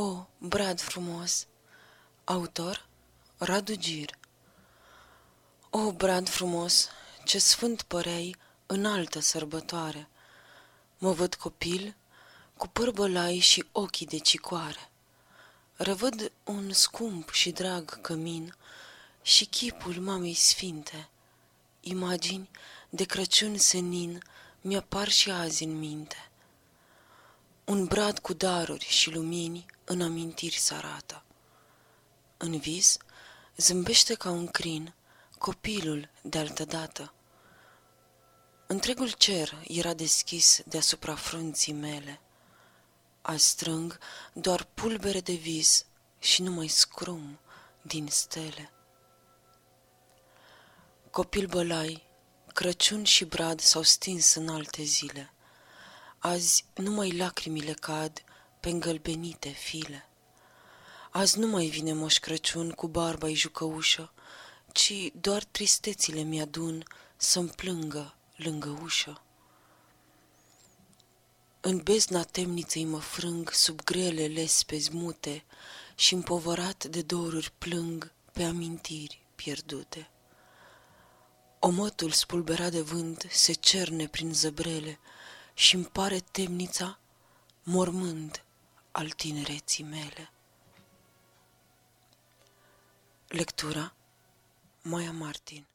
O, brad frumos Autor Radu Gir O, brad frumos, ce sfânt părei în altă sărbătoare. Mă văd copil, cu păr și ochii de cicoare. Revăd un scump și drag cămin și chipul mamei sfinte. Imagini de Crăciun senin mi-apar și azi în minte. Un brad cu daruri și lumini în amintiri se arată. În vis zâmbește ca un crin copilul de altădată. Întregul cer era deschis deasupra frunții mele. Azi strâng doar pulbere de vis și nu mai scrum din stele. Copil bălai, Crăciun și brad s-au stins în alte zile. Azi numai lacrimile cad pe îngălbenite file. Azi nu mai vine Moș Crăciun cu barba-i jucăușă, ci doar tristețile mi-adun să-mi plângă lângă ușă. În bezna temniței mă frâng sub grele lespezi mute și împovărat de doruri plâng pe amintiri pierdute. Omătul spulberat de vânt se cerne prin zăbrele și îmi pare temnița mormând al tinereții mele. Lectura Maia Martin